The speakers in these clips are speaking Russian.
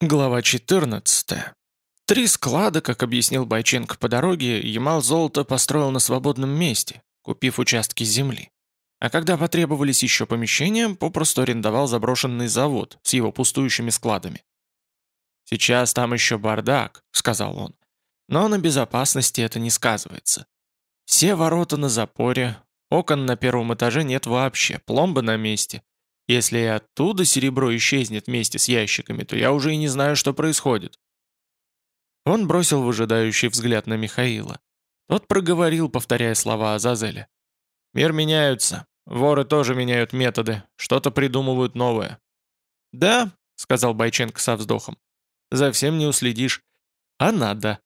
Глава 14. Три склада, как объяснил Байченко по дороге, Ямал золото построил на свободном месте, купив участки земли. А когда потребовались еще помещения, попросту арендовал заброшенный завод с его пустующими складами. «Сейчас там еще бардак», — сказал он. «Но на безопасности это не сказывается. Все ворота на запоре, окон на первом этаже нет вообще, пломбы на месте. Если и оттуда серебро исчезнет вместе с ящиками, то я уже и не знаю, что происходит». Он бросил выжидающий взгляд на Михаила. Тот проговорил, повторяя слова Азазеля. «Мир меняются. Воры тоже меняют методы. Что-то придумывают новое». «Да», — сказал Байченко со вздохом. «За всем не уследишь. А надо».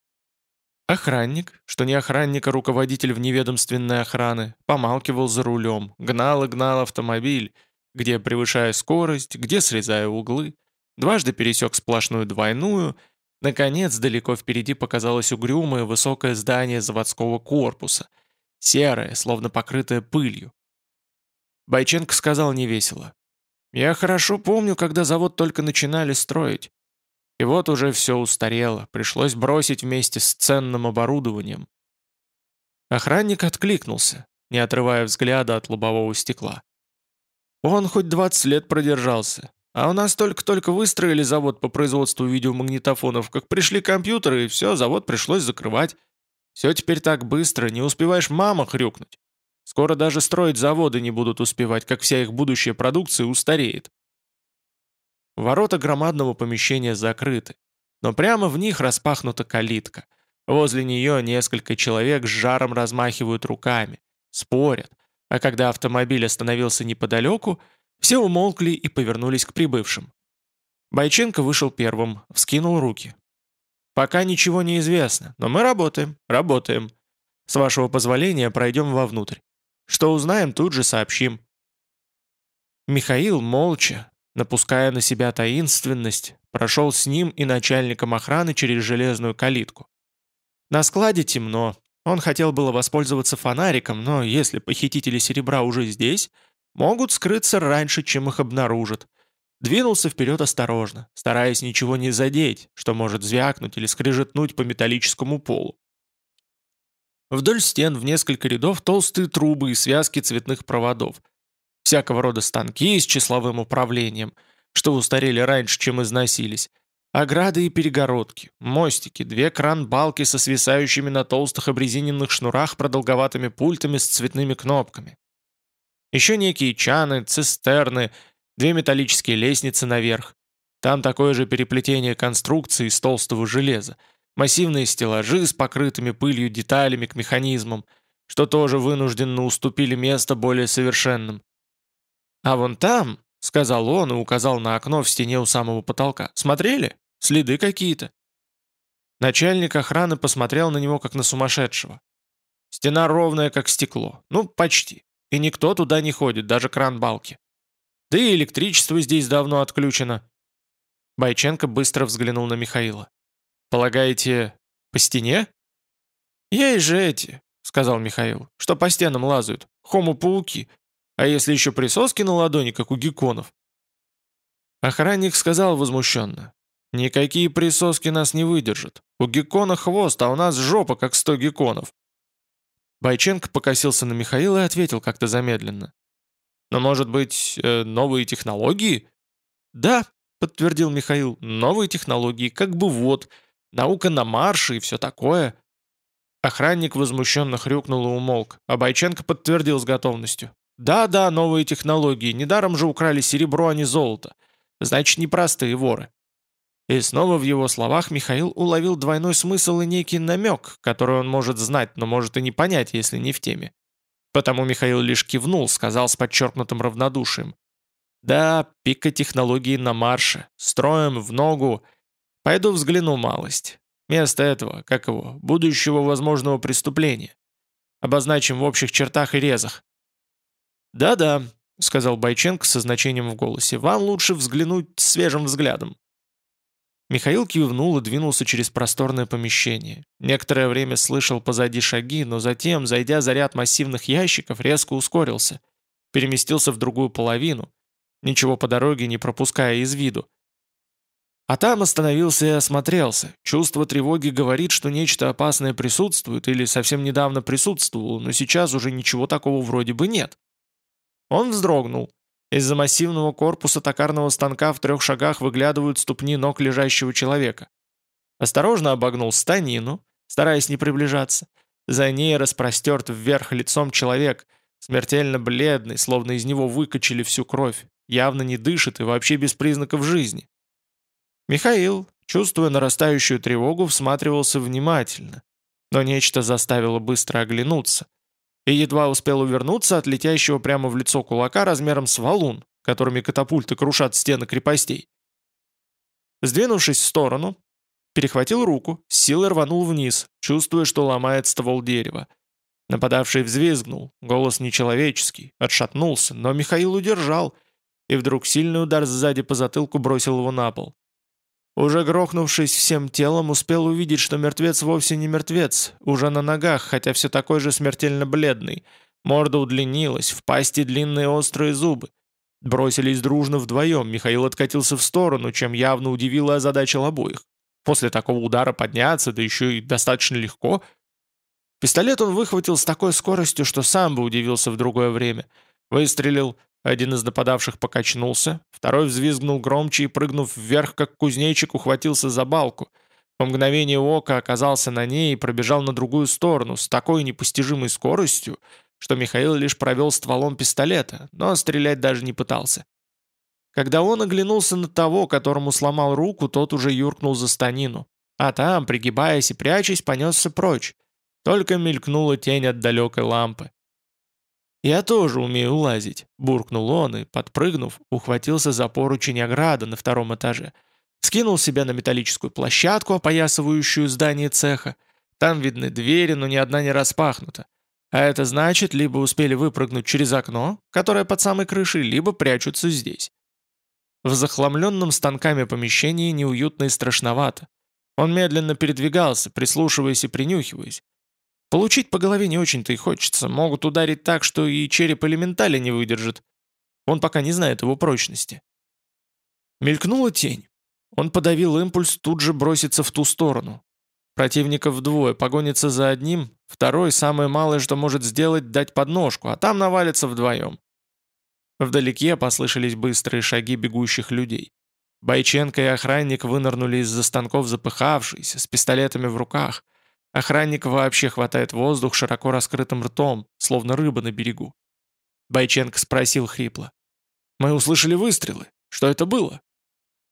Охранник, что не охранник, а руководитель вневедомственной охраны, помалкивал за рулем, гнал и гнал автомобиль, где превышая скорость, где срезая углы, дважды пересек сплошную двойную, наконец далеко впереди показалось угрюмое высокое здание заводского корпуса, серое, словно покрытое пылью. Байченко сказал невесело. «Я хорошо помню, когда завод только начинали строить. И вот уже все устарело, пришлось бросить вместе с ценным оборудованием». Охранник откликнулся, не отрывая взгляда от лобового стекла. Он хоть 20 лет продержался. А у нас только-только выстроили завод по производству видеомагнитофонов, как пришли компьютеры, и все, завод пришлось закрывать. Все теперь так быстро, не успеваешь мама хрюкнуть. Скоро даже строить заводы не будут успевать, как вся их будущая продукция устареет. Ворота громадного помещения закрыты, но прямо в них распахнута калитка. Возле нее несколько человек с жаром размахивают руками, спорят, а когда автомобиль остановился неподалеку, все умолкли и повернулись к прибывшим. Байченко вышел первым, вскинул руки. «Пока ничего не известно, но мы работаем, работаем. С вашего позволения пройдем вовнутрь. Что узнаем, тут же сообщим». Михаил молча, напуская на себя таинственность, прошел с ним и начальником охраны через железную калитку. На складе темно, он хотел было воспользоваться фонариком, но если похитители серебра уже здесь, могут скрыться раньше, чем их обнаружат. Двинулся вперед осторожно, стараясь ничего не задеть, что может звякнуть или скрежетнуть по металлическому полу. Вдоль стен в несколько рядов толстые трубы и связки цветных проводов. Всякого рода станки с числовым управлением, что устарели раньше, чем износились, Ограды и перегородки, мостики, две кран-балки со свисающими на толстых обрезиненных шнурах продолговатыми пультами с цветными кнопками. Еще некие чаны, цистерны, две металлические лестницы наверх. Там такое же переплетение конструкций из толстого железа, массивные стеллажи с покрытыми пылью деталями к механизмам, что тоже вынужденно уступили место более совершенным. А вон там, — сказал он и указал на окно в стене у самого потолка. «Смотрели? Следы какие-то». Начальник охраны посмотрел на него, как на сумасшедшего. Стена ровная, как стекло. Ну, почти. И никто туда не ходит, даже кран-балки. Да и электричество здесь давно отключено. Байченко быстро взглянул на Михаила. «Полагаете, по стене?» «Есть же эти», — сказал Михаил, — «что по стенам лазают. Хому-пауки. А если еще присоски на ладони, как у гекконов?» Охранник сказал возмущенно. «Никакие присоски нас не выдержат. У геккона хвост, а у нас жопа, как сто гекконов». Байченко покосился на Михаила и ответил как-то замедленно. «Но, может быть, э, новые технологии?» «Да», — подтвердил Михаил, — «новые технологии, как бы вот, наука на марше и все такое». Охранник возмущенно хрюкнул и умолк, а Байченко подтвердил с готовностью. «Да-да, новые технологии, недаром же украли серебро, а не золото. Значит, непростые воры». И снова в его словах Михаил уловил двойной смысл и некий намек, который он может знать, но может и не понять, если не в теме. Потому Михаил лишь кивнул, сказал с подчеркнутым равнодушием. «Да, пика технологии на марше. Строим в ногу. Пойду взгляну малость. Место этого, как его, будущего возможного преступления. Обозначим в общих чертах и резах». «Да-да», — сказал Байченко со значением в голосе, — «вам лучше взглянуть свежим взглядом. Михаил кивнул и двинулся через просторное помещение. Некоторое время слышал позади шаги, но затем, зайдя за ряд массивных ящиков, резко ускорился. Переместился в другую половину, ничего по дороге не пропуская из виду. А там остановился и осмотрелся. Чувство тревоги говорит, что нечто опасное присутствует или совсем недавно присутствовало, но сейчас уже ничего такого вроде бы нет. Он вздрогнул. Из-за массивного корпуса токарного станка в трех шагах выглядывают ступни ног лежащего человека. Осторожно обогнул станину, стараясь не приближаться. За ней распростерт вверх лицом человек, смертельно бледный, словно из него выкачали всю кровь, явно не дышит и вообще без признаков жизни. Михаил, чувствуя нарастающую тревогу, всматривался внимательно, но нечто заставило быстро оглянуться, и едва успел увернуться от летящего прямо в лицо кулака размером с валун, которыми катапульты крушат стены крепостей. Сдвинувшись в сторону, перехватил руку, с силой рванул вниз, чувствуя, что ломает ствол дерева. Нападавший взвизгнул, голос нечеловеческий, отшатнулся, но Михаил удержал, и вдруг сильный удар сзади по затылку бросил его на пол. Уже грохнувшись всем телом, успел увидеть, что мертвец вовсе не мертвец, уже на ногах, хотя все такой же смертельно бледный. Морда удлинилась, в пасти длинные острые зубы. Бросились дружно вдвоем, Михаил откатился в сторону, чем явно удивил и озадачил обоих. После такого удара подняться, да еще и достаточно легко. Пистолет он выхватил с такой скоростью, что сам бы удивился в другое время. Выстрелил, один из нападавших покачнулся, второй взвизгнул громче и, прыгнув вверх, как кузнечик, ухватился за балку. По мгновению ока оказался на ней и пробежал на другую сторону с такой непостижимой скоростью, что Михаил лишь провел стволом пистолета, но стрелять даже не пытался. Когда он оглянулся на того, которому сломал руку, тот уже юркнул за станину. А там, пригибаясь и прячась, понесся прочь. Только мелькнула тень от далекой лампы. «Я тоже умею лазить», — буркнул он и, подпрыгнув, ухватился за поручень ограда на втором этаже. Скинул себя на металлическую площадку, опоясывающую здание цеха. Там видны двери, но ни одна не распахнута. А это значит, либо успели выпрыгнуть через окно, которое под самой крышей, либо прячутся здесь. В захламленном станками помещении неуютно и страшновато. Он медленно передвигался, прислушиваясь и принюхиваясь. Получить по голове не очень-то и хочется. Могут ударить так, что и череп элементали не выдержит. Он пока не знает его прочности. Мелькнула тень. Он подавил импульс тут же броситься в ту сторону. Противников вдвое, погонится за одним, второй, самое малое, что может сделать, дать подножку, а там навалится вдвоем. Вдалеке послышались быстрые шаги бегущих людей. Байченко и охранник вынырнули из-за станков запыхавшиеся, с пистолетами в руках. Охранник вообще хватает воздух широко раскрытым ртом, словно рыба на берегу. Байченко спросил хрипло. «Мы услышали выстрелы. Что это было?»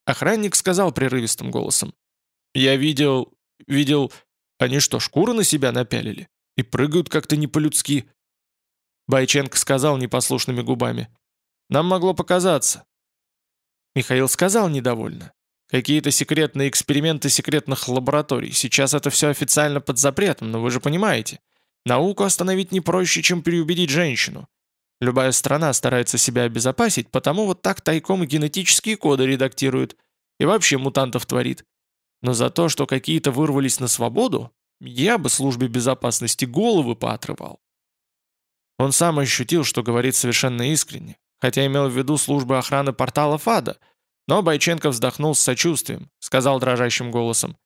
Охранник сказал прерывистым голосом. «Я видел... видел... Они что, шкуры на себя напялили? И прыгают как-то не по-людски?» Байченко сказал непослушными губами. «Нам могло показаться». Михаил сказал недовольно. Какие-то секретные эксперименты секретных лабораторий. Сейчас это все официально под запретом, но вы же понимаете. Науку остановить не проще, чем переубедить женщину. Любая страна старается себя обезопасить, потому вот так тайком генетические коды редактирует. И вообще мутантов творит. Но за то, что какие-то вырвались на свободу, я бы службе безопасности головы поотрывал. Он сам ощутил, что говорит совершенно искренне, хотя имел в виду службы охраны портала ФАДа, но Байченко вздохнул с сочувствием, сказал дрожащим голосом.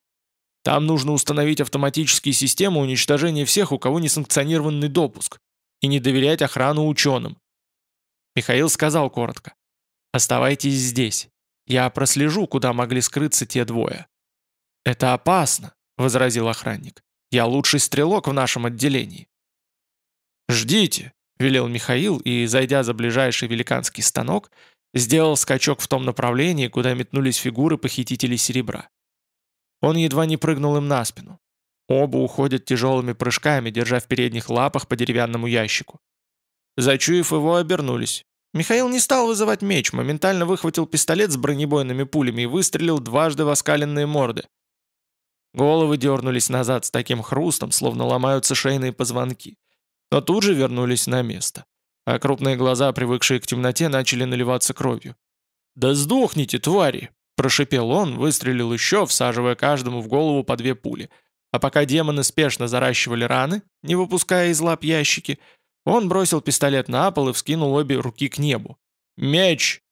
«Там нужно установить автоматические системы уничтожения всех, у кого несанкционированный допуск, и не доверять охрану ученым». Михаил сказал коротко. «Оставайтесь здесь. Я прослежу, куда могли скрыться те двое». «Это опасно», — возразил охранник. «Я лучший стрелок в нашем отделении». «Ждите», — велел Михаил и, зайдя за ближайший великанский станок, Сделал скачок в том направлении, куда метнулись фигуры похитителей серебра. Он едва не прыгнул им на спину. Оба уходят тяжелыми прыжками, держа в передних лапах по деревянному ящику. Зачуяв его, обернулись. Михаил не стал вызывать меч, моментально выхватил пистолет с бронебойными пулями и выстрелил дважды в оскаленные морды. Головы дернулись назад с таким хрустом, словно ломаются шейные позвонки. Но тут же вернулись на место а крупные глаза, привыкшие к темноте, начали наливаться кровью. «Да сдохните, твари!» – прошипел он, выстрелил еще, всаживая каждому в голову по две пули. А пока демоны спешно заращивали раны, не выпуская из лап ящики, он бросил пистолет на пол и вскинул обе руки к небу. «Меч!»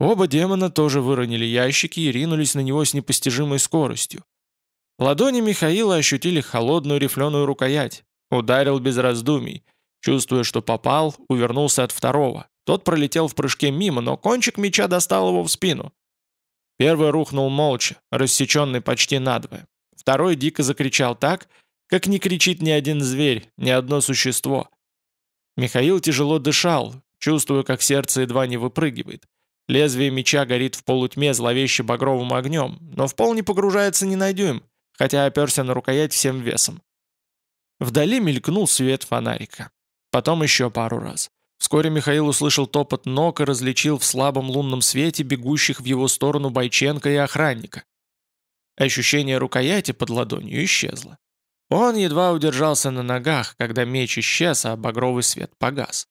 Оба демона тоже выронили ящики и ринулись на него с непостижимой скоростью. Ладони Михаила ощутили холодную рифленую рукоять. Ударил без раздумий. Чувствуя, что попал, увернулся от второго. Тот пролетел в прыжке мимо, но кончик меча достал его в спину. Первый рухнул молча, рассеченный почти надвое. Второй дико закричал так, как не кричит ни один зверь, ни одно существо. Михаил тяжело дышал, чувствуя, как сердце едва не выпрыгивает. Лезвие меча горит в полутьме зловеще багровым огнем, но в пол не погружается ни на дюйм, хотя оперся на рукоять всем весом. Вдали мелькнул свет фонарика. Потом еще пару раз. Вскоре Михаил услышал топот ног и различил в слабом лунном свете бегущих в его сторону Бойченко и охранника. Ощущение рукояти под ладонью исчезло. Он едва удержался на ногах, когда меч исчез, а багровый свет погас.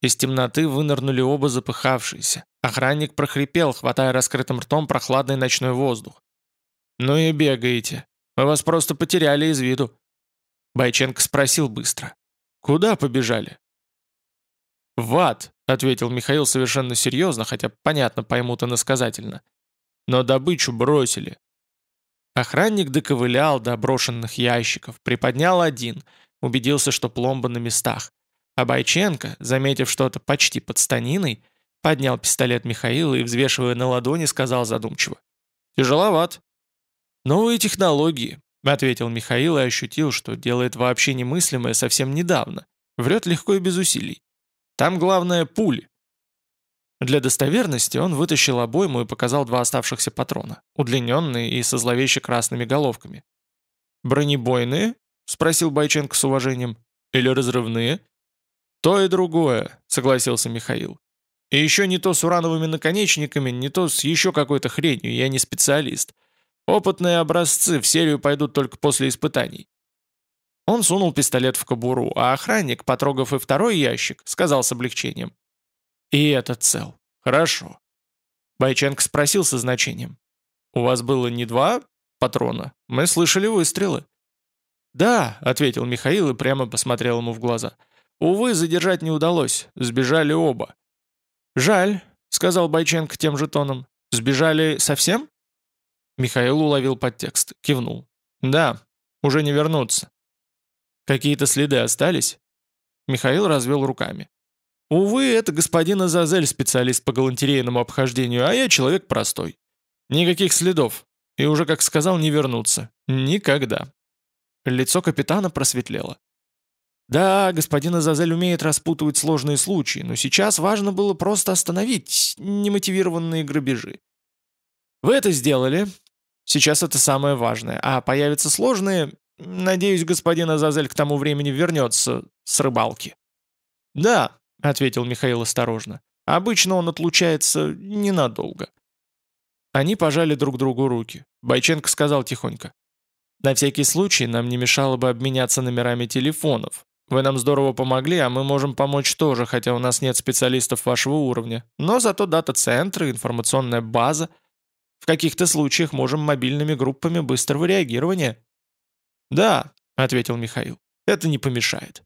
Из темноты вынырнули оба запыхавшиеся. Охранник прохрипел, хватая раскрытым ртом прохладный ночной воздух. «Ну и бегаете. Мы вас просто потеряли из виду». Байченко спросил быстро. «Куда побежали?» «В ад», — ответил Михаил совершенно серьезно, хотя, понятно, поймут иносказательно. «Но добычу бросили». Охранник доковылял до брошенных ящиков, приподнял один, убедился, что пломба на местах. А Байченко, заметив что-то почти под станиной, поднял пистолет Михаила и, взвешивая на ладони, сказал задумчиво. «Тяжеловат». «Новые технологии», — ответил Михаил и ощутил, что делает вообще немыслимое совсем недавно. Врет легко и без усилий. Там главное пули. Для достоверности он вытащил обойму и показал два оставшихся патрона, удлиненные и со зловеще красными головками. «Бронебойные?» — спросил Байченко с уважением. «Или разрывные?» «То и другое», — согласился Михаил. «И еще не то с урановыми наконечниками, не то с еще какой-то хренью, я не специалист. Опытные образцы в серию пойдут только после испытаний. Он сунул пистолет в кобуру, а охранник, потрогав и второй ящик, сказал с облегчением. «И этот цел. Хорошо». Байченко спросил со значением. «У вас было не два патрона? Мы слышали выстрелы». «Да», — ответил Михаил и прямо посмотрел ему в глаза. «Увы, задержать не удалось. Сбежали оба». «Жаль», — сказал Байченко тем же тоном. «Сбежали совсем?» Михаил уловил подтекст, кивнул. «Да, уже не вернуться». Какие-то следы остались?» Михаил развел руками. «Увы, это господин Азазель, специалист по галантерейному обхождению, а я человек простой. Никаких следов. И уже, как сказал, не вернуться. Никогда». Лицо капитана просветлело. «Да, господин Азазель умеет распутывать сложные случаи, но сейчас важно было просто остановить немотивированные грабежи. Вы это сделали. Сейчас это самое важное. А появятся сложные, Надеюсь, господин Азазель к тому времени вернется с рыбалки». «Да», — ответил Михаил осторожно. «Обычно он отлучается ненадолго». Они пожали друг другу руки. Байченко сказал тихонько. «На всякий случай нам не мешало бы обменяться номерами телефонов. Вы нам здорово помогли, а мы можем помочь тоже, хотя у нас нет специалистов вашего уровня. Но зато дата-центры, информационная база. В каких-то случаях можем мобильными группами быстрого реагирования». «Да», — ответил Михаил, — «это не помешает».